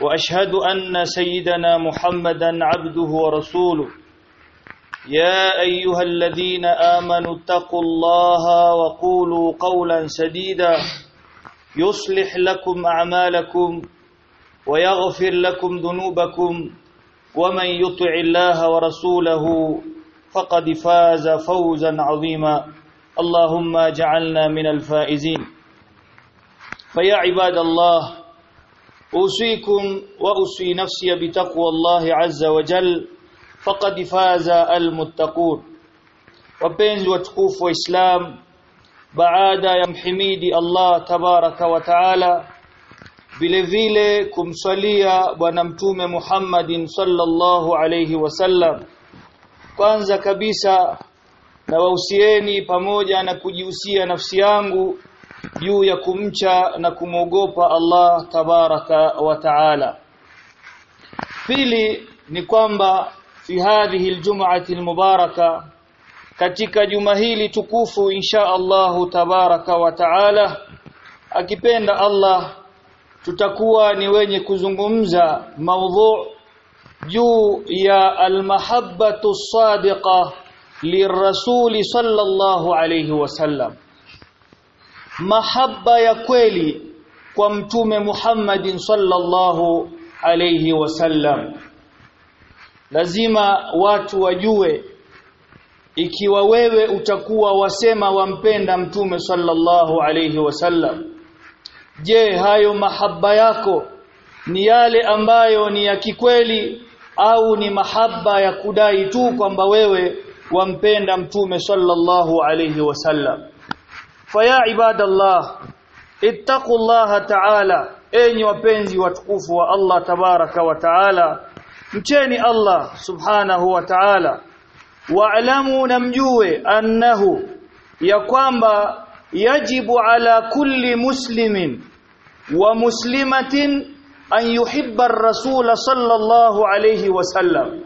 وأشهد أن سيدنا محمدا عبده ورسوله. يا أيها الذين آمنوا اتقوا الله وقولوا قولا سديدا. يصلح لكم أعمالكم ويغفر لكم ذنوبكم. ومن يطع الله ورسوله فقد فاز فوزا عظيما. اللهم اجعلنا من الفائزين. فيا عباد الله أوصيكم وأوصي نفسي بتقوى الله عز وجل فقد فاز المتقون wapenzi watukufu wa Islam baada ya mhimidi Allah tabaraka wa taala vile vile kumswalia bwana mtume Muhammadin sallallahu alayhi wasallam kwanza kabisa na wahusieni pamoja na kujihusia nafsi yangu juu ya kumcha na kumwogopa Allah tabaraka wa taala. Pili ni kwamba fi hadhihi aljum'ati almubaraka katika juma hili tukufu insha Allahu tabaraka wa taala akipenda Allah tutakuwa ni wenye kuzungumza maudhu juu ya almahabbatu sadiqa lirrasuli sallallahu alayhi wasallam mahaba ya kweli kwa mtume Muhammadin sallallahu alayhi wasallam. Lazima watu wajue ikiwa wewe utakuwa wasema wampenda mtume sallallahu alayhi wasallam je hayo mahaba yako ni yale ambayo ni ya kikweli au ni mahaba ya kudai tu kwamba wewe wampenda mtume sallallahu alayhi wasallam faya ibadallah ittaqullaha ta'ala enyi wapenzi watukufu wa Allah tabaraka wa ta'ala mcheni Allah subhanahu wa ta'ala. Wa'lamu namjue annahu ya kwamba yajibu ala kulli muslimin wa muslimatin an yuhibba ar-rasul sallallahu alayhi wasallam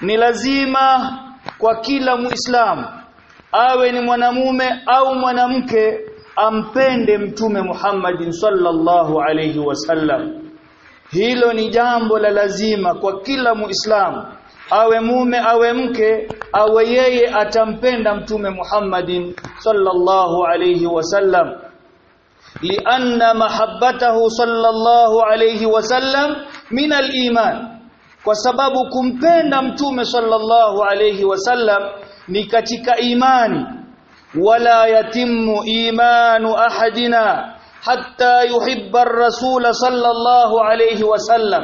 ni lazima kwa kila muislamu awe ni mwanamume au mwanamke ampende mtume Muhammadin sallallahu alayhi wasallam hilo ni jambo la lazima kwa kila muislamu awe mume awe mke awe yeye atampenda mtume Muhammadin sallallahu alayhi wasallam lianna mahabbatahu sallallahu alayhi wasallam min al-iman. Kwa sababu kumpenda mtume sallallahu alayhi wasallam ni katika imani. Wala yatimu imanu ahadina hatta yuhibba ar-rasul sallallahu alayhi wasallam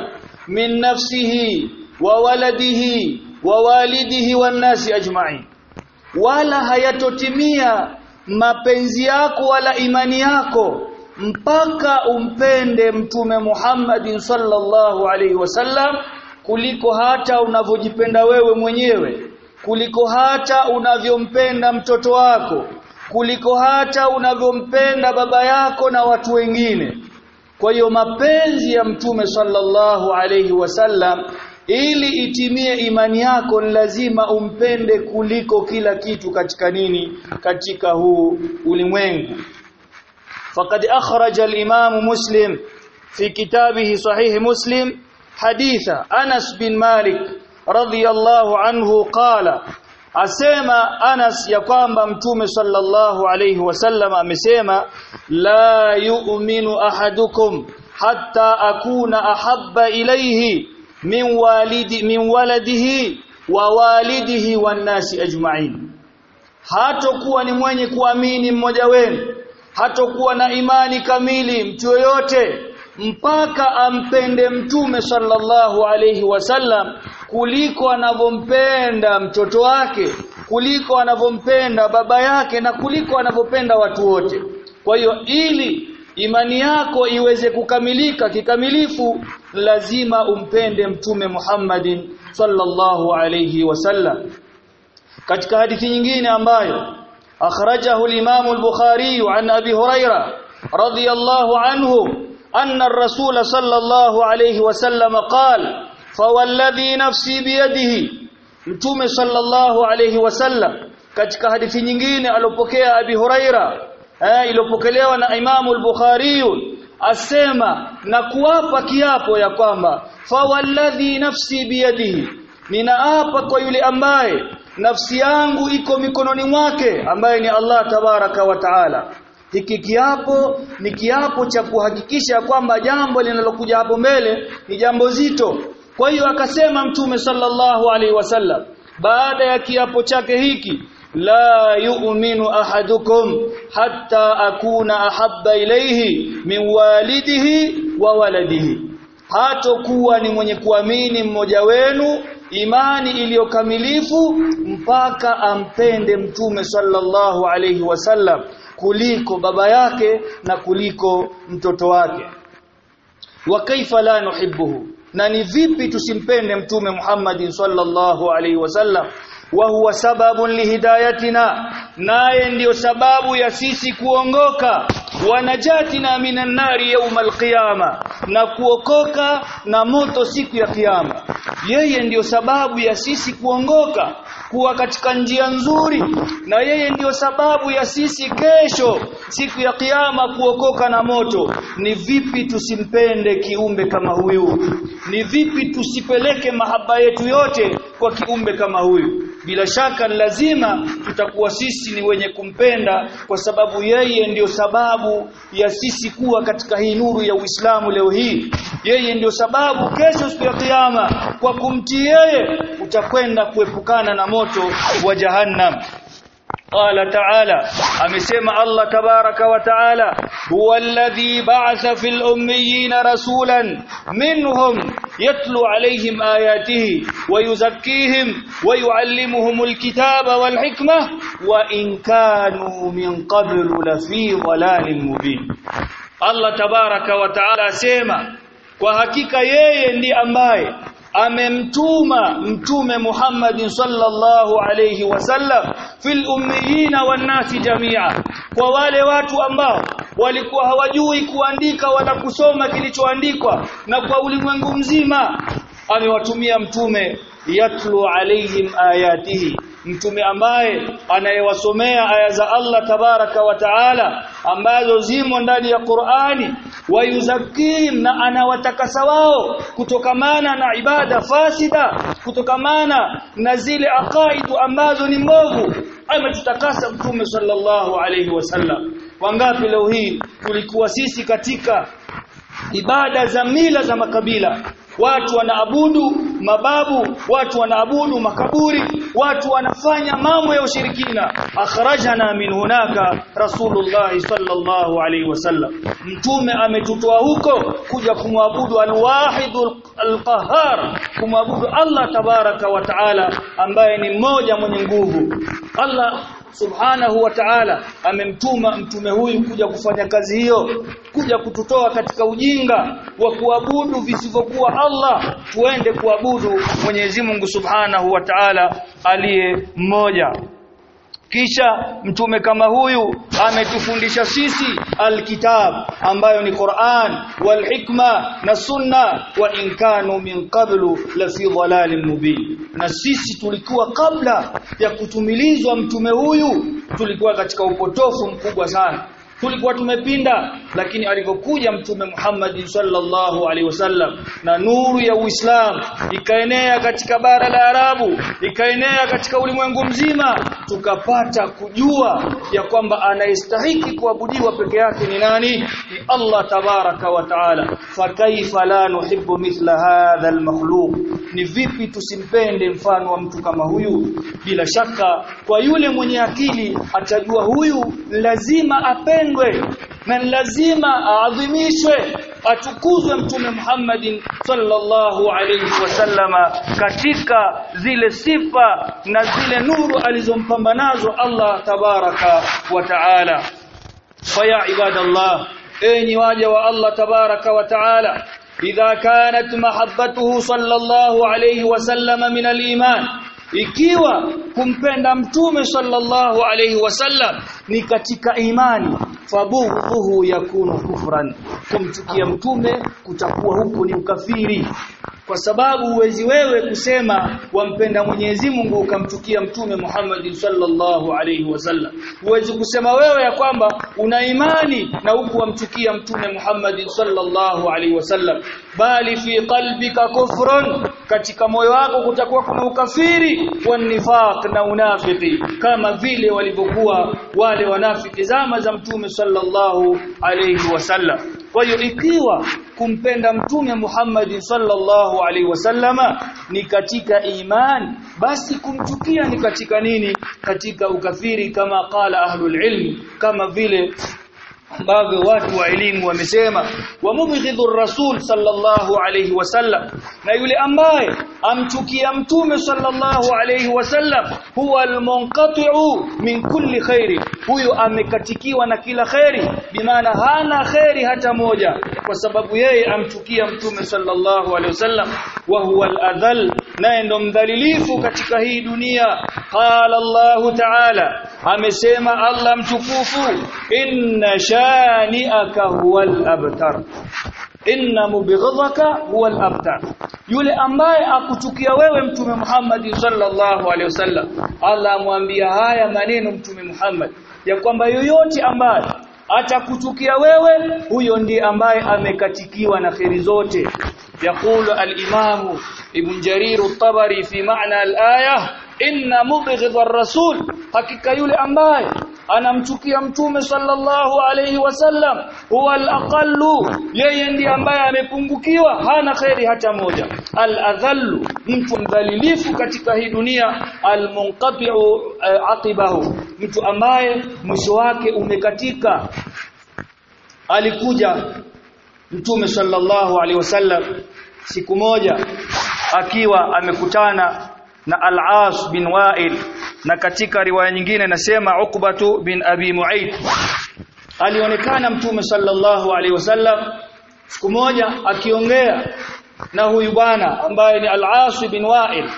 min nafsihi wa waladihi wa walidihi wan nasi ajma'in. Wala hayatotimia mapenzi yako wala imani yako mpaka umpende mtume Muhammadin sallallahu alayhi wasallam kuliko hata unavyojipenda wewe mwenyewe kuliko hata unavyompenda mtoto wako kuliko hata unavyompenda baba yako na watu wengine. Kwa hiyo mapenzi ya mtume sallallahu alayhi wasallam ili itimie imani yako ni lazima umpende kuliko kila kitu katika nini katika huu ulimwengu. Faqad akhraja al-imam muslim fi kitabihi sahih muslim haditha Anas bin Malik radhiyallahu anhu qala asema Anas ya kwamba mtume sallallahu alayhi wasallam amesema la yu'minu ahadukum hatta akuna ahabba ilayhi min walidi min waladihi wa walidihi wan nasi ajma'in. Hatokuwa ni mwenye kuamini mmoja wenu hatokuwa na imani kamili mtu yoyote mpaka ampende mtume sallallahu alayhi wasallam kuliko anavompenda mtoto wake kuliko anavompenda baba yake na kuliko anavopenda watu wote. Kwa hiyo ili imani yako iweze kukamilika kikamilifu lazima umpende mtume Muhammadin sallallahu alayhi wasallam katika hadithi nyingine ambayo akhrajahu al-Imam al-Bukhari an Abi Huraira radiyallahu anhu anna ar-rasul sallallahu alayhi wasallam qala fawalladhi nafsi biyadihi. Mtume sallallahu alayhi wasallam katika hadithi nyingine alopokea Abi Huraira eh iliyopokelewa na imamu al-Bukhari asema na kuapa kiapo ya kwamba fawalladhi nafsi biyadihi. Ninaapa kwa yule ambaye nafsi yangu iko mikononi mwake ambaye ni Allah tabaraka wa taala. Hiki kiapo ni kiapo cha kuhakikisha kwamba jambo linalokuja hapo mbele ni jambo zito kwa hiyo akasema mtume sallallahu alaihi wasallam baada ya kiapo chake hiki la yu'minu ahadukum hatta akuna ahabba ilayhi min walidihi wa waladihi. Hatokuwa ni mwenye kuamini mmoja wenu imani iliyokamilifu mpaka ampende mtume sallallahu alayhi wasallam kuliko baba yake na kuliko mtoto wake. Wa kaifa la nuhibbuhu na ni vipi tusimpende mtume Muhammad sallallahu alaihi wasallam? Wa huwa sababun lihidayatina naye ndiyo sababu ya sisi kuongoka. Wanajatina minan nari yawmal qiyama. Na kuokoka na moto siku ya kiyama yeye ndiyo sababu ya sisi kuongoka kuwa katika njia nzuri. Na yeye ndiyo sababu ya sisi kesho siku ya kiyama kuokoka na moto. Ni vipi tusimpende kiumbe kama huyu? Ni vipi tusipeleke mahaba yetu yote kwa kiumbe kama huyu bila shaka lazima tutakuwa sisi ni wenye kumpenda kwa sababu yeye ndiyo sababu ya sisi kuwa katika hii nuru ya Uislamu leo hii. Yeye ndiyo sababu kesho siku ya kiyama kwa kumtii yeye utakwenda kuepukana na moto wa jahannam قال تعالى امسما الله تبارك وتعالى هو الذي بعث في الأميين رسولا منهم يتلو عليهم آياته ويزكيهم ويعلمهم الكتاب والحكمة وإن كانوا من قبل لفي ضلال مبين. الله تبارك وتعالى kwa hakika yeye ndiye ambaye amemtuma mtume Muhammad sallallahu alayhi wasallam fil ummiyina wan nasi jamia kwa wale watu ambao walikuwa hawajui kuandika wala kusoma kilichoandikwa na kwa ulimwengu mzima. Amewatumia mtume yatlu alaihim ayatihi mtume ambaye anayewasomea aya za Allah tabaraka wa taala ambazo zimo ndani ya Qur'ani wayuzakihim na anawatakasa wao kutokamana na ibada fasida kutokamana na zile aqaidu ambazo ni mbovu ametutakasa mtume sallallahu alayhi wasallam wangapi leo hii tulikuwa sisi katika ibada za mila za makabila watu wanaabudu mababu watu wanaabudu makaburi watu wanafanya mambo ya ushirikina. Akhrajana min hunaka rasulullah sallallahu alaihi wasallam mtume ametutoa huko kuja kumwabudu alwahidul alqahar kumwabudu Allah tabaraka wa taala ambaye ni mmoja mwenye nguvu. Allah subhanahu wa ta'ala amemtuma mtume huyu kuja kufanya kazi hiyo kuja kututoa katika ujinga wa kuabudu visivyokuwa Allah. Tuende kuabudu Mwenyezi Mungu subhanahu wa ta'ala aliye mmoja kisha mtume kama huyu ametufundisha sisi alkitab ambayo ni Qur'an wal hikma na sunna wa in kanu min qablu la fi dhalalin mubin. Na sisi tulikuwa kabla ya kutumilizwa mtume huyu tulikuwa katika upotofu mkubwa sana tulikuwa tumepinda lakini alipokuja mtume Muhammad sallallahu alaihi wasallam na nuru ya Uislamu ikaenea katika bara la Arabu ikaenea katika ulimwengu mzima tukapata kujua ya kwamba anayestahiki kuabudiwa peke yake ni nani? Ni Allah tabaraka wa taala. Fakaifa la nuhibbu mithla hadha almakhluq? Ni vipi tusimpende mfano wa mtu kama huyu? Bila shaka kwa yule mwenye akili atajua huyu lazima apendwe na lazima aadhimishwe atukuzwe mtume Muhammadin sallallahu alayhi wasallama katika zile sifa na zile nuru alizompamba nazo Allah tabaraka wa taala. Faya ibadallah enyi waja wa Allah tabaraka wa taala idha kanat mahabbatuhu sallallahu alayhi wasallama min al-iman ikiwa kumpenda mtume sallallahu alayhi wasallam ni katika imani fabughuhu yakunu kufran. Kumchukia mtume kutakuwa huko ni ukafiri kwa sababu uwezi wewe kusema wampenda Mwenyezi Mungu ukamchukia mtume Muhammad sallallahu alayhi wasallam huwezi kusema wewe ya kwamba una imani na huku wamchukia mtume Muhammad sallallahu alayhi wasallam bali fi qalbika kufrun katika moyo wako kutakuwa kuna ukafiri wa nifaq na unafiki kama vile walivyokuwa wale wanafiki zama za mtume sallallahu alayhi wasallam kwa hiyo ikiwa kumpenda mtume Muhammad sallallahu alaihi wasallama ni katika iman. Basi kumchukia ni katika nini? Katika ukafiri kama qala ahlul ilm kama vile ambavyo watu wa elimu wamesema wa mubghidhu rasul sallallahu alayhi wasallam na yule ambaye amchukia mtume sallallahu alayhi wasallam huwa almunqati'u min kulli khairi huyo amekatikiwa na kila khairi bimaana hana khairi hata moja kwa sababu yeye amchukia mtume sallallahu alayhi wasallam wa huwa aladhal naye ndo mdhalilifu katika hii dunia. Qala Allah ta'ala amesema Allah mtukufu inna shani'aka huwal abtar. Inna mubghidhaka huwal abtar. Yule ambaye akuchukia wewe mtume Muhammad sallallahu alaihi wasallam Allah amwambia haya maneno mtume Muhammad ya kwamba yoyote ambaye atakuchukia wewe huyo ndiye ambaye amekatikiwa na kheri zote. Yaqulu al-imamu ibn jarir at-tabari fi ma'na al-ayah inna mubghidha rasul hakika yule ambaye anamchukia mtume sallallahu alayhi wasallam huwa alaqallu yeye ndiye ambaye amepungukiwa hana khairi hata moja. Aladhallu mtu mdhalilifu katika hii dunia. Almunqati'u eh, aqibahu mtu ambaye mwisho wake umekatika. Alikuja mtume sallallahu alaihi wasallam siku moja akiwa amekutana na Al-As bin Wa'il na katika riwaya nyingine nasema Uqbatu bin Abi Mu'ayth alionekana Mtume sallallahu alaihi wasallam siku moja akiongea na huyu bwana ambaye ni Al-As bin Wa'il.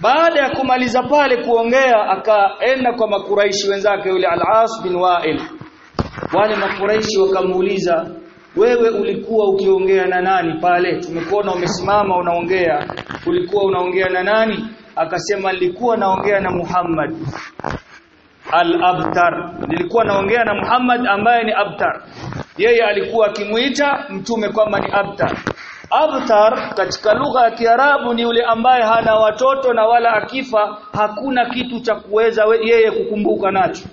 Baada ya kumaliza pale kuongea akaenda kwa makuraishi wenzake yule Al-As bin Wa'il. Wale makuraishi wakamuuliza wewe ulikuwa ukiongea na nani pale? Tumekuona umesimama unaongea. Ulikuwa unaongea na nani? Akasema nilikuwa naongea na Muhammad al-Abtar. Nilikuwa naongea na Muhammad ambaye ni Abtar. Yeye alikuwa akimuita mtume kwamba ni Abtar. Abtar katika lugha ya Kiarabu ni yule ambaye hana watoto na wala akifa hakuna kitu cha kuweza yeye kukumbuka nacho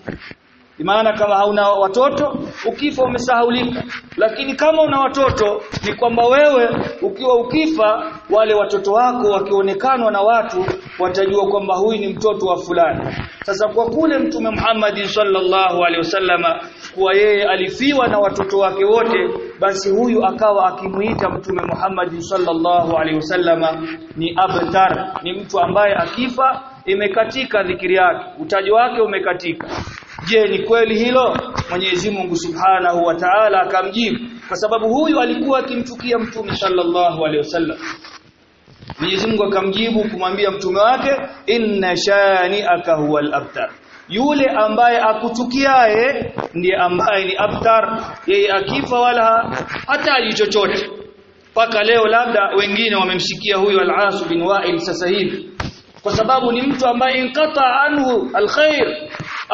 maana kama hauna watoto ukifa umesahaulika. Lakini kama una watoto ni kwamba wewe ukiwa ukifa wale watoto wako wakionekanwa na watu watajua kwamba huyu ni mtoto wa fulani. Sasa kwa kule mtume Muhammad sallallahu alaihi wasallama kuwa yeye alifiwa na watoto wake wote basi huyu akawa akimuita mtume Muhammad sallallahu alaihi wasallama ni abtar ni mtu ambaye akifa imekatika dhikiri yake utajo wake umekatika je ni kweli hilo? Mwenyezi Mungu Subhanahu wa Ta'ala akamjibu. Kwa sababu huyu alikuwa akimchukia mtume sallallahu alaihi wasallam. Mwenyezi Mungu akamjibu kumwambia mtume wake inna shani'aka huwal abtar. Yule ambaye akuchukiaye ndiye ambaye ni abtar. Yeye akifa wala hataji chochote. Paka leo labda wengine wamemshikia huyu al-As bin Wa'il sasa hivi. Kwa sababu ni mtu ambaye inkata anhu alkhair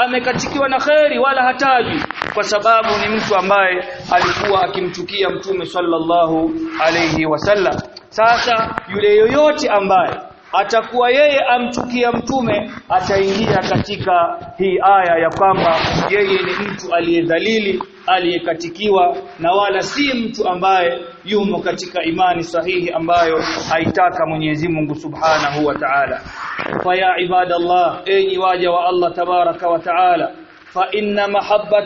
amekatikiwa na khairi wala hataji kwa sababu ni mtu ambaye alikuwa akimchukia mtume sallallahu alayhi wasallam. Sasa yule yoyote ambaye atakuwa yeye amchukia mtume ataingia katika hii aya ya kwamba yeye ni mtu aliyedhalili aliyekatikiwa na wala si mtu ambaye yumo katika imani sahihi ambayo haitaka Mwenyezi Mungu Subhanahu wa Ta'ala fa عباد الله enyi waja wa Allah tabaraka wa Ta'ala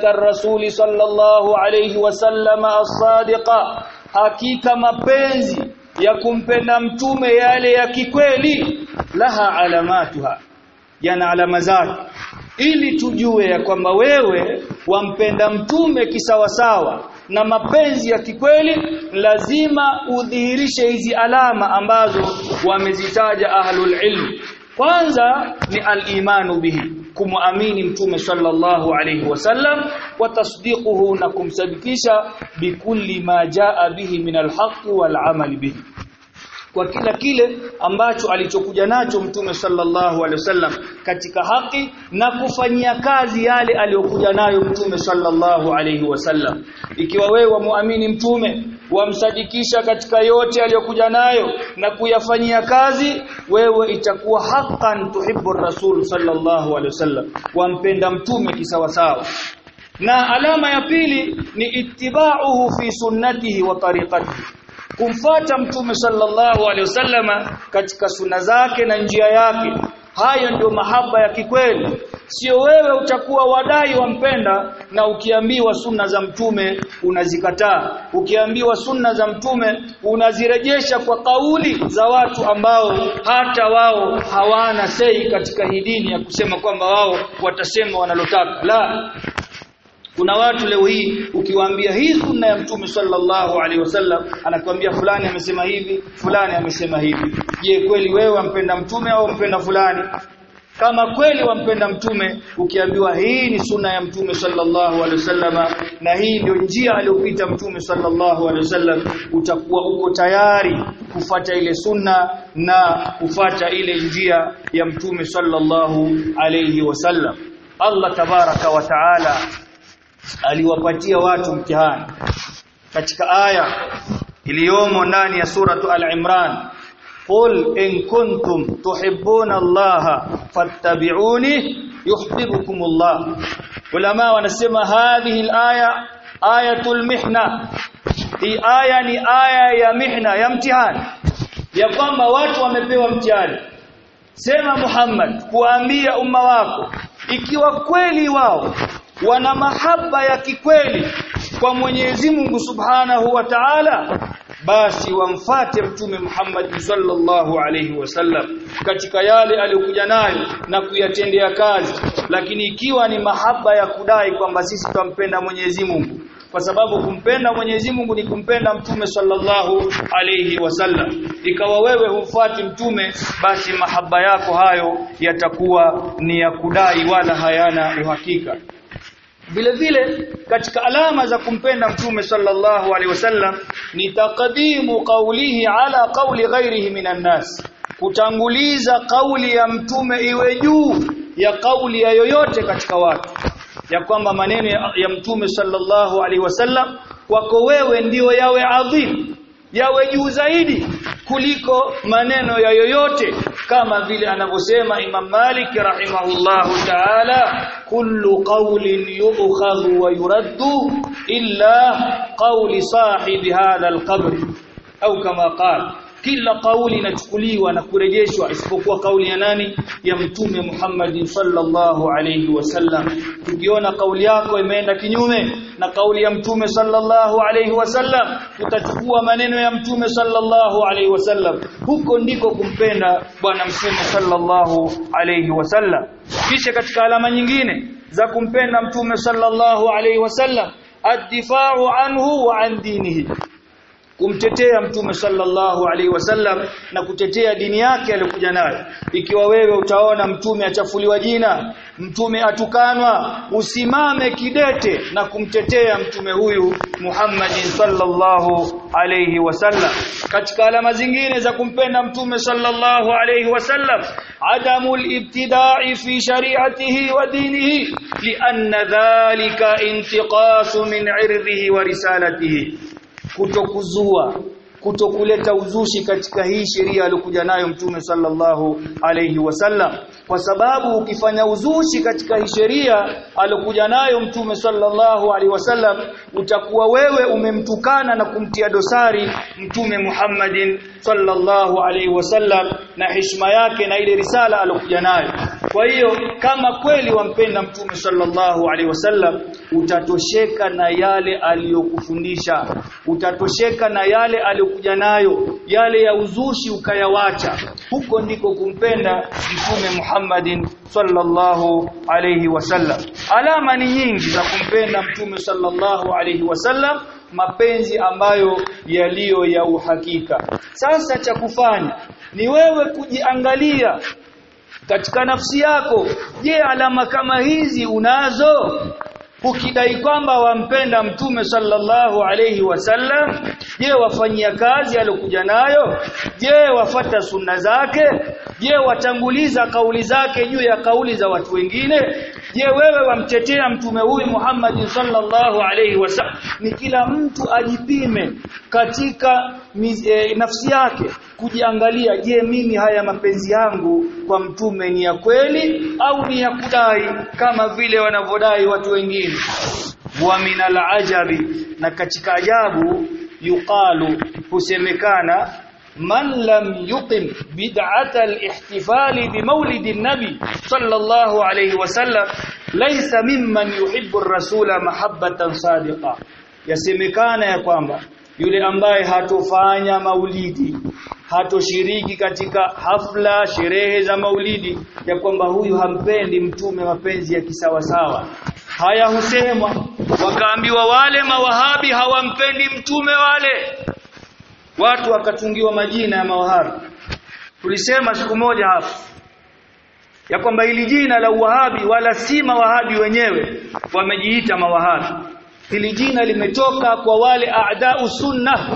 الرسول صلى الله عليه وسلم as-sadiqa hakika mapenzi ya kumpenda mtume yale ya kikweli laha alamatuha yana alama zake. Ili tujue ya kwamba wewe wampenda mtume kisawasawa na mapenzi ya kikweli lazima udhihirishe hizi alama ambazo wamezitaja ahlul ilm kwanza ni al-imanu bihi kumwamini mtume sallallahu alayhi wasallam wa tasdiquhu na kumsadikisha bikulli ma jaa bihi min al-haqq wal amali bihi kwa kila kile ambacho alichokuja nacho mtume sallallahu alaihi wasallam katika haki na kufanyia kazi yale aliyokuja nayo mtume sallallahu alaihi wasallam. Ikiwa wewe muamini mtume wamsadikisha katika yote aliyokuja nayo na kuyafanyia kazi wewe itakuwa haqqan tuhibbu rasul sallallahu alaihi wasallam. Wampenda mtume kisawasawa. Na alama ya pili ni ittiba'uhu fi sunnatihi wa tariqatihi kumfata mtume sallallahu alaihi wasallama katika suna zake na njia yake. Hayo ndio mahaba ya kikweli. Sio wewe utakuwa wadai wampenda na ukiambiwa sunna za mtume unazikataa. Ukiambiwa sunna za mtume unazirejesha kwa kauli za watu ambao hata wao hawana sei katika hii dini ya kusema kwamba wao watasema wanalotaka. La kuna watu leo hii ukiwaambia hii sunna ya mtume sallallahu alaihi wasallam anakuambia fulani amesema hivi fulani amesema hivi. Je kweli wewe wampenda mtume au wampenda fulani? Kama kweli wampenda mtume ukiambiwa hii ni sunna ya mtume sallallahu alaihi wasallam na hii ndio njia aliyopita mtume sallallahu alaihi wasallam utakuwa uko tayari kufata ile sunna na kufata ile njia ya mtume sallallahu alaihi wasallam. Allah tabaraka wa taala aliwapatia watu mtihani. Katika aya iliyomo ndani ya suratu al-Imran qul in kuntum tuhibbuna Allah fattabi'uni yuhibbukumullah. Ulama wanasema hadhihi al-aya ayatul mihna. Hii aya ni aya ya mihna ya mtihani. Ya kwamba watu wamepewa mtihani. Sema Muhammad kuambia umma wako ikiwa kweli wao wana mahaba ya kikweli kwa Mwenyezi Mungu Subhanahu wa Ta'ala basi wamfate mtume Muhammad sallallahu alayhi wasallam katika yale aliyokuja nayo na kuyatendea kazi. Lakini ikiwa ni mahaba ya kudai kwamba sisi tutampenda Mwenyezi Mungu kwa sababu kumpenda Mwenyezi Mungu ni kumpenda mtume sallallahu alayhi wasallam ikawa wewe humfuati mtume basi mahaba yako hayo yatakuwa ni ya kudai wala hayana uhakika vile vile katika alama za kumpenda mtume sallallahu alaihi wasallam ni taqdimu qawlihi ala qawli ghairihi minan nas. Kutanguliza kauli ya mtume iwe juu ya kauli ya yoyote katika watu. Ya kwamba maneno ya mtume sallallahu alaihi wasallam kwako wewe ndiyo yawe adhim yawe juu zaidi kuliko maneno ya yoyote kama vile anavyosema Imam Malik rahimahullahu ta'ala kullu qawlin yu'khadhu wa yuraddu illa qawli sahibi hadha al-qabr au kama qala kila kauli inachukuliwa na kurejeshwa isipokuwa kauli ya nani? Ya mtume Muhammad sallallahu alayhi wasallam tukiona kauli yako imeenda kinyume na kauli ya mtume sallallahu alayhi wasallam tutachukua maneno ya mtume sallallahu alayhi wasallam huko ndiko kumpenda bwana mtume sallallahu alayhi wasallam kisha katika alama nyingine za kumpenda mtume sallallahu alayhi wasallam anhu wa an dinihi kumtetea mtume sallallahu alaihi wasallam na kutetea dini yake aliyokuja nayo. Ikiwa wewe utaona mtume achafuliwa jina mtume atukanwa usimame kidete na kumtetea mtume huyu Muhammadin sallallahu alaihi wasallam. Katika alama zingine za kumpenda mtume sallallahu alaihi wasallam adamul ibtida'i fi shari'atihi wa dinihi lianna dhalika intiqasu min 'irdihi wa risalatihi kutokuzua kutokuleta uzushi katika hii sheria aliyokuja nayo mtume sallallahu alayhi wasallam kwa sababu ukifanya uzushi katika hii sheria aliyokuja nayo mtume sallallahu alaihi wasallam utakuwa wewe umemtukana na kumtia dosari mtume Muhammadin sallallahu alaihi wasallam na heshima yake na ile risala aliyokuja nayo. Kwa hiyo kama kweli wampenda mtume sallallahu alaihi wasallam utatosheka na yale aliyokufundisha. Utatosheka na yale aliyokuja nayo yale ya uzushi ukayawacha. Huko ndiko kumpenda mtume Muhammadin sallallahu alayhi wasallam alama ni nyingi za kumpenda mtume sallallahu alayhi wasallam mapenzi ambayo yaliyo ya uhakika. Sasa cha kufanya ni wewe kujiangalia katika nafsi yako. Je alama kama hizi unazo ukidai kwamba wampenda mtume sallallahu alayhi wasallam je wafanyia kazi alokuja nayo? Je wafata sunna zake? Je watanguliza kauli zake juu ya kauli za watu wengine je wewe wamtetea mtume huyu Muhammad sallallahu alayhi wasallam ni kila mtu ajipime katika e, nafsi yake kujiangalia je mimi haya mapenzi yangu kwa mtume ni ya kweli au ni ya kudai kama vile wanavyodai watu wengine? Wa minal na katika ajabu yuqalu husemekana man lam yuqim bid'at al-ihtifal bi mawlid an-nabi sallallahu alayhi wasallam laysa mimman yuhibbu ar-rasula mahabbatan sadiqa. Yasemekana ya kwamba yule ambaye hatofanya maulidi hatoshiriki katika hafla sherehe za maulidi ya kwamba huyu hampendi mtume mapenzi ya kisawasawa. Haya husemwa wakaambiwa wale mawahabi hawampendi mtume wale watu wakatungiwa majina ya mawahabi. Tulisema siku moja hapo ya kwamba ili jina la uwahabi wala si mawahabi wenyewe wamejiita mawahabi. Hili jina limetoka kwa wale aadau sunna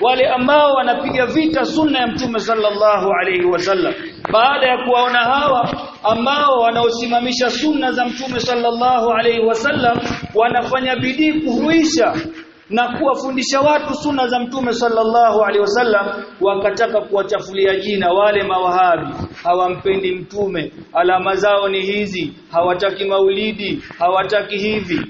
wale ambao wanapiga vita sunna ya mtume sallallahu alaihi wasallam baada ya kuwaona hawa ambao wanaosimamisha sunna za mtume sallallahu alaihi wasallam wanafanya bidii kuhuisha na kuwafundisha watu sunna za mtume sallallahu alaihi wasallam wakataka kuwachafulia jina wale mawahabi. Hawampendi mtume. Alama zao ni hizi. Hawataki maulidi. Hawataki hivi.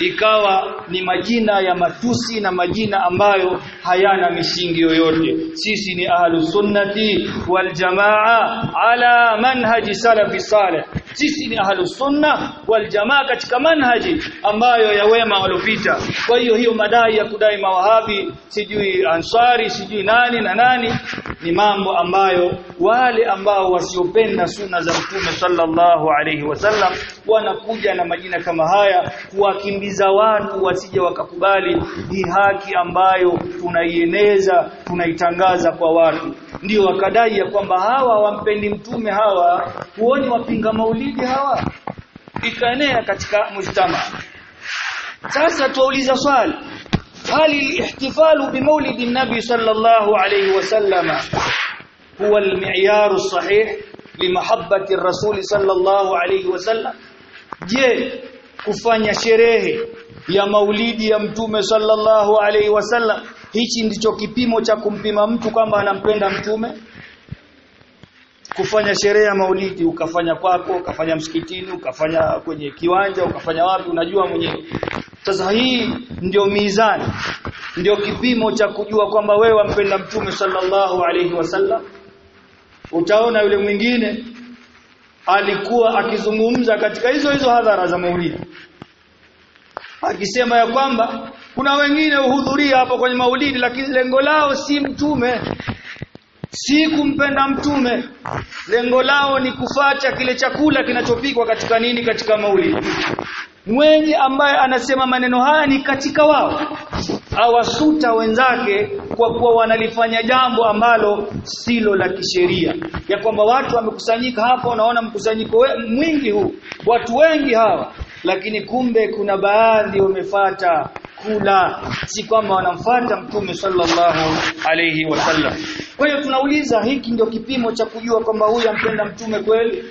Ikawa ni majina ya matusi na majina ambayo hayana misingi yoyote. Sisi ni ahlu sunnati wal jamaa ala manhaji salafi salih sisi ni ahlus sunna wal jamaa katika manhaji ambayo ya wema walopita kwa hiyo hiyo madai ya kudai mawahabi sijui ansari sijui nani na nani ni mambo ambayo wale ambao wasiopenda sunna za mtume sallallahu alayhi wasallam wanakuja na majina kama haya kuwakimbiza watu wasije wakakubali hii haki ambayo tunaieneza tunaitangaza kwa watu. Ndio wakadai ya kwamba hawa wampendi mtume hawa huoni wapinga maulidi hawa? Ikaenea katika mujtama. Sasa tuuliza swali. Hal ihtifalu bimaulidi nabi sallallahu alayhi wasallam huwa almi'yar sahih limahabbati rasul sallallahu alayhi wasallam je kufanya sherehe ya maulidi ya mtume sallallahu alayhi wasallam hichi ndicho kipimo cha kumpima mtu kama anampenda mtume? Kufanya sherehe ya maulidi ukafanya kwako ukafanya msikitini ukafanya kwenye kiwanja ukafanya wapi unajua mwenyewe. Sasa hii ndio mizani ndio kipimo cha kujua kwamba wewe wampenda mtume sallallahu alaihi wasallam utaona yule mwingine alikuwa akizungumza katika hizo hizo hadhara za maulidi akisema ya kwamba kuna wengine uhudhuria hapo kwenye maulidi lakini lengo lao si mtume si kumpenda mtume. Lengo lao ni kufacha kile chakula kinachopikwa katika nini katika maulidi mwenye ambaye anasema maneno haya ni katika wao. Awasuta wenzake kwa kuwa wanalifanya jambo ambalo silo la kisheria. Ya kwamba watu wamekusanyika hapa unaona mkusanyiko mwingi huu. Watu wengi hawa. Lakini kumbe kuna baadhi wamefata kula. Si kwamba wanamfata mtume sallallahu alayhi wasallam kwa hiyo tunauliza hiki ndio kipimo cha kujua kwamba huyu ampenda mtume kweli?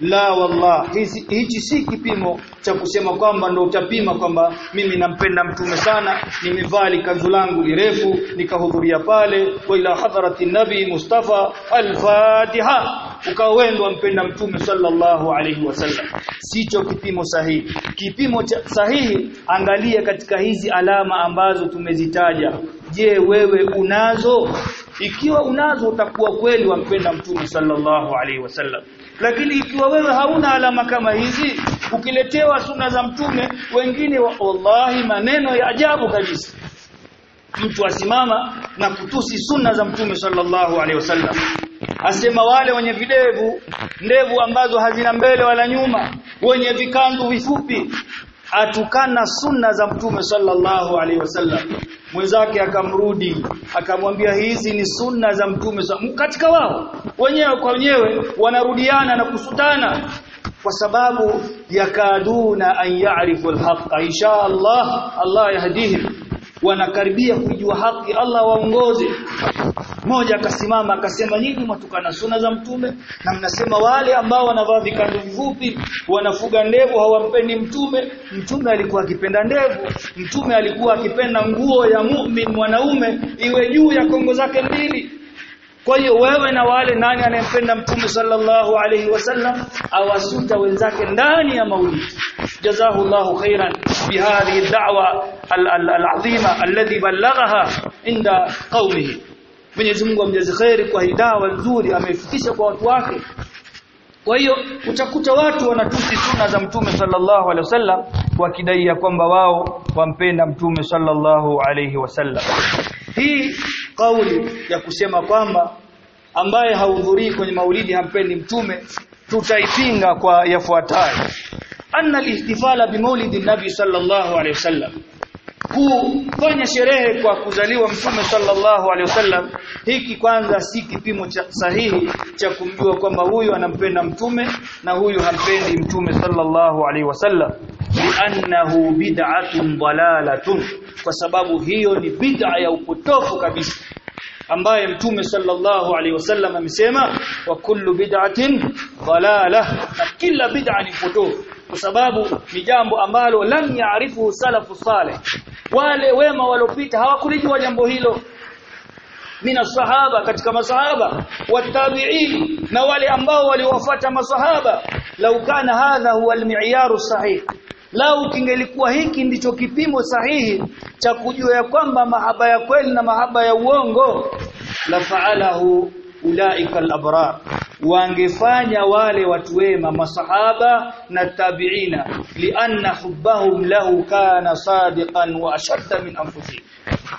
La wallah hichi si kipimo cha kusema kwamba ndo utapima kwamba mimi nampenda mtume sana nimevali kanzu langu lirefu nikahudhuria pale wa ila hadrati nabi mustafa al-fatiha. Ukawendwa mpenda mtume sallallahu alaihi wasallam sicho kipimo sahihi. Kipimo cha sahihi angalia katika hizi alama ambazo tumezitaja. Je wewe unazo ikiwa unazo utakuwa kweli wampenda mtume sallallahu alaihi wasallam. Lakini ikiwa wewe hauna alama kama hizi ukiletewa suna za mtume wengine wa wallahi maneno ya ajabu kabisa. Mtu asimama na kutusi sunna za mtume sallallahu alaihi wasallam. Asema wale wenye videvu ndevu ambazo hazina mbele wala nyuma wenye vikandu vifupi atukana sunna za mtume sallallahu alaihi wasallam. Mwenzake akamrudi akamwambia hizi ni sunna za mtume katika wao. Wenyewe kwa wenyewe wanarudiana na kusutana. Kwa sababu yakaduna an ya'rifu al-haqqa insha Allah Allah yahdihim wanakaribia kujua haki Allah waongoze. Mmoja akasimama akasema nyinyi mtukana sunna za mtume? Na mnasema wale ambao wanavaa vikando vifupi wanafuga ndevu hawampendi mtume. Mtume alikuwa akipenda ndevu. Mtume alikuwa akipenda nguo ya mu'min mwanaume iwe juu ya kongo zake mbili kwa hiyo wewe na wale nani anayempenda mtume sallallahu alayhi wasallam awasuta wenzake ndani ya maulidi. Jazahullahu khairan bihadhihi ad-da'wa al-'azima alladhi ballaghaha inda qaumihi Mwenyezi Mungu amjaze khairi kwa hidawa nzuri amefikisha kwa watu wake. Kwa hiyo utakuta watu wanatusi sunna za mtume sallallahu alaihi wasallam wakidai kwamba wao wampenda mtume sallallahu alaihi wasallam hii kauli ya kusema kwamba ambaye haudhurii kwenye maulidi hampendi mtume tutaipinga kwa yafuatayo. Anna al-ihtifala bi maulidi nabi sallallahu alayhi wasallam kufanya sherehe kwa kuzaliwa mtume sallallahu alaihi wasallam hiki kwanza si kipimo cha sahihi cha kumjua kwamba huyu anampenda mtume na huyu hampendi mtume sallallahu alaihi wasallam. Li'annahu bid'atun dalalatun kwa sababu hiyo ni bid'a ya upotofu kabisa ambaye mtume sallallahu alaihi wasallam amesema wa kullu bid'atin dalalah na kila bid'a ni potofu kwa sababu ni jambo ambalo lam yaarifu salafu saleh wale wema walopita hawakulijua jambo hilo. Mina sahaba katika masahaba watabi'in na wale ambao waliwafuata masahaba lau kana hadha huwa al-mi'yaru sahih. Lau kingelikuwa hiki ndicho kipimo sahihi cha kujua ya kwamba mahaba ya kweli na mahaba ya uongo la fa'alahu ulaika al-abrar. Wangefanya wale watu wema masahaba na tabiina lianna hubbahum lahu kana sadiqan wa ashadda min anfusihim.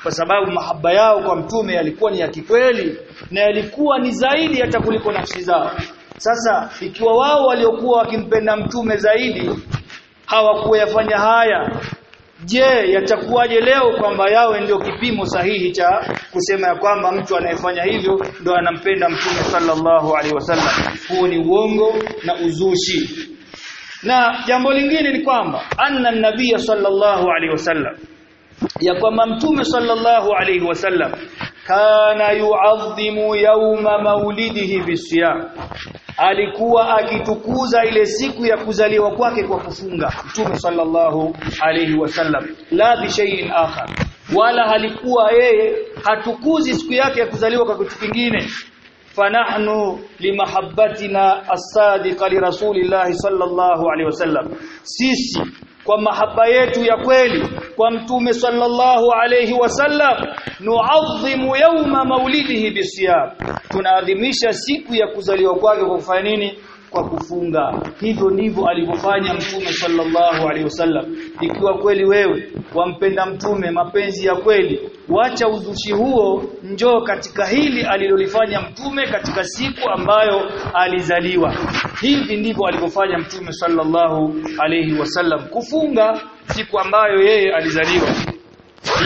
Kwa sababu mahaba yao kwa mtume yalikuwa ni ya kikweli na yalikuwa ni zaidi hata kuliko nafsi zao. Sasa ikiwa wao waliokuwa wakimpenda mtume zaidi hawakuyafanya haya je yatakuwaje leo kwamba yawe ndio kipimo sahihi cha kusema ya kwamba mtu anayefanya hivyo ndo anampenda mtume sallallahu alaihi wasallam? Huo ni uongo na uzushi. Na jambo lingine ni kwamba anna nabii sallallahu alaihi wasallam ya kwamba mtume sallallahu alaihi wasallam kana yu'azzimu yawma maulidihi bisiyam alikuwa akitukuza ile siku ya kuzaliwa kwake kwa kufunga. Mtume sallallahu alayhi wasallam la bi shay'in akhar. Wala halikuwa yeye hatukuzi siku yake ya kuzaliwa kwa kitu kingine. Fanahnu limahabbatina as-sadiqa li rasulillahi sallallahu alayhi wasallam sisi kwa mahaba yetu ya kweli kwa mtume sallallahu alayhi wasallam nuadhimu yawma maulidihi bisiyam tunaadhimisha siku ya kuzaliwa kwake kwa kufanya nini kwa kufunga. Hivyo ndivyo alivyofanya mtume sallallahu alaihi wasallam. Ikiwa kweli wewe wampenda mtume mapenzi ya kweli wacha uzushi huo njoo katika hili alilolifanya mtume katika siku ambayo alizaliwa. Hivi ndivyo alivyofanya mtume sallallahu alaihi wasallam. Kufunga siku ambayo yeye alizaliwa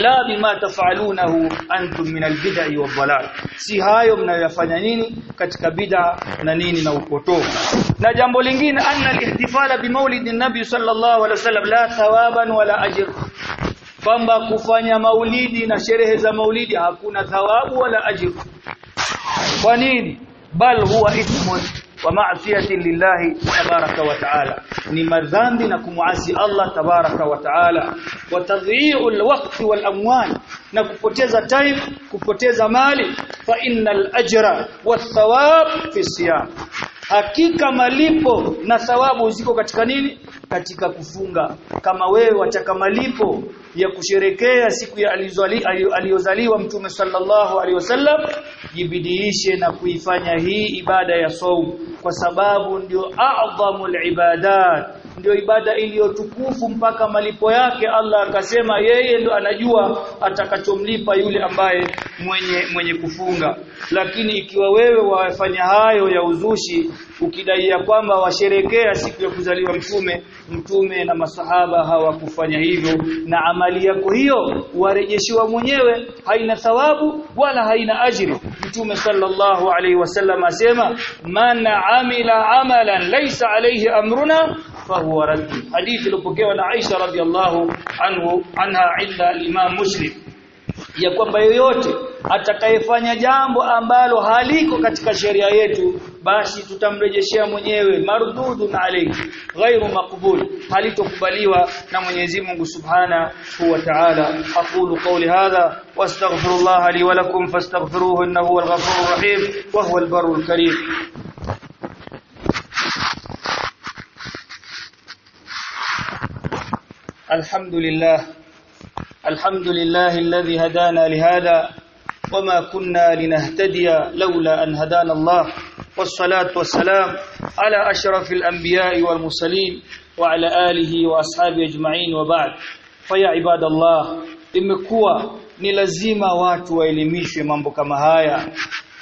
la bima tafalunahu antum min albid'i wadhalal si hayo mnayoyafanya nini katika bid'a na nini na upotofu. Na jambo lingine anna alihtifala bimaulidin nabi sallallahu alaihi wasallam la thawaban wala ajr. Kwamba kufanya maulidi na sherehe za maulidi hakuna thawabu wala ajr. Kwa nini? Bal huwa ithmun wa ma'siyati lillahi tabaraka wa ta'ala. Ni madhambi na kumuasi Allah tabaraka wa ta'ala. Wa tadhi'u alwaqti wal amwal na kupoteza time kupoteza mali. Fa innal ajra wathawab fi siyam hakika malipo na thawabu ziko katika nini? Katika kufunga. Kama wewe wataka malipo ya kusherekea siku ya aliyozaliwa mtume sallallahu alaihi wasallam jibidiishe na kuifanya hii ibada ya saum. Kwa sababu ndio a'dhamul ibadat ndio ibada iliyotukufu mpaka malipo yake Allah akasema yeye ndo anajua atakachomlipa yule ambaye mwenye mwenye kufunga. Lakini ikiwa wewe wafanya hayo ya uzushi ukidai ya kwamba washerekea siku ya kuzaliwa mtume mtume na masahaba hawakufanya hivyo. Na amali yako hiyo warejeshiwa mwenyewe haina thawabu wala haina ajiri mtume sallallahu alaihi wasallam asema man amila amalan laysa alayhi amruna fahuwa radd hadithi iliyopokewa na Aisha radhiallahu anhu anha inda al-Imam Muslim ya kwamba yoyote atakayefanya jambo ambalo haliko katika sheria yetu basi tutamrejeshea mwenyewe mardudun alayhi ghairu maqbul halitokubaliwa na Mwenyezi Mungu Subhanahu wa Ta'ala aqulu qawli hadha wastaghfirullah li wa lakum fastaghfiruhu innahu al-ghafurur rahim wa huwal barrul karim الحمد لله. الحمد لله الذي هدانا لهذا وما كنا لنهتدي لولا أن هدانا الله. والصلاة والسلام على أشرف الأنبياء والمرسلين وعلى آله وأصحابه أجمعين وبعد. فيا عباد الله imekuwa ni lazima watu waelimishwe mambo kama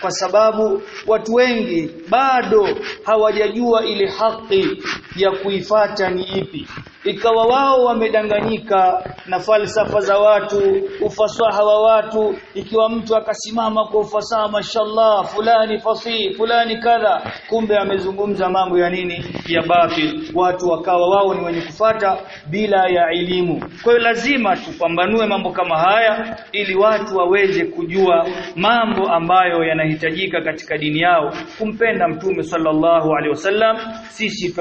kwa sababu watu wengi bado hawajajua ile haki. Ya kuifata ni ipi. Ikawa wao wamedanganyika na falsafa za watu ufasaha wa watu ikiwa mtu akasimama kwa ufasaha mashallah fulani fasihi fulani kadha kumbe amezungumza mambo ya nini? Ya batil. Watu wakawa wao ni wenye kufata bila ya elimu. Kwa hiyo lazima tupambanue mambo kama haya ili watu waweze kujua mambo ambayo yanahitajika katika dini yao. Kumpenda mtume sallallahu alaihi wasallam sisi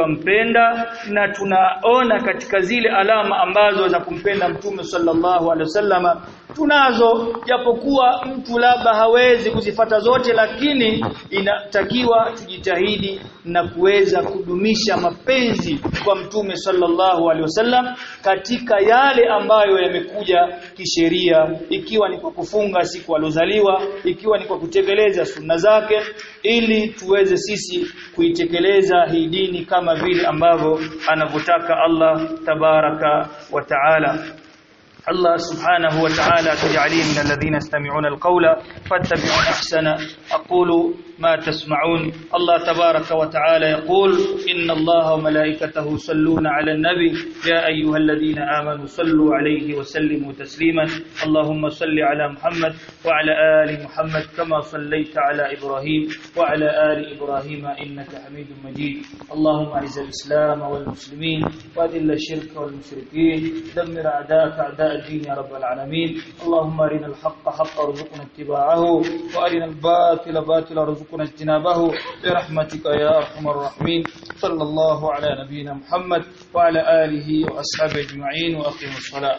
twampenda na tunaona katika zile alama ambazo za kumpenda mtume sallallahu alaihi wasallam tunazo japokuwa mtu labda hawezi kuzifata zote lakini inatakiwa tujitahidi na kuweza kudumisha mapenzi kwa mtume sallallahu alaihi wasallam katika yale ambayo yamekuja kisheria ikiwa ni kwa kufunga siku alozaliwa ikiwa ni kwa kutekeleza sunna zake ili tuweze sisi kuitekeleza hii dini kama vile ambavyo anavyotaka Allah tabaraka wa taala الله سبحانه وتعالى تجعلي من الذين يستمعون القول فاتبعون أحسن أقول ما تسمعون. الله تبارك وتعالى يقول إن الله وملائكته يصلون على النبي. يا أيها الذين آمنوا صلوا عليه وسلموا تسليما. اللهم صل على محمد وعلى آل محمد كما صليت على إبراهيم وعلى آل إبراهيم إنك حميد مجيد. اللهم أعز الإسلام والمسلمين وأذل الشرك والمشركين. دمر أعداءك أعداء الدين يا رب العالمين. اللهم أرنا الحق حقا وارزقنا اتباعه. وأرنا الباطل باطلا وارزقنا اجتنابه برحمتك يا أرحم الراحمين. صلى الله على نبينا محمد وعلى آله وأصحابه أجمعين وأقيموا الصلاة.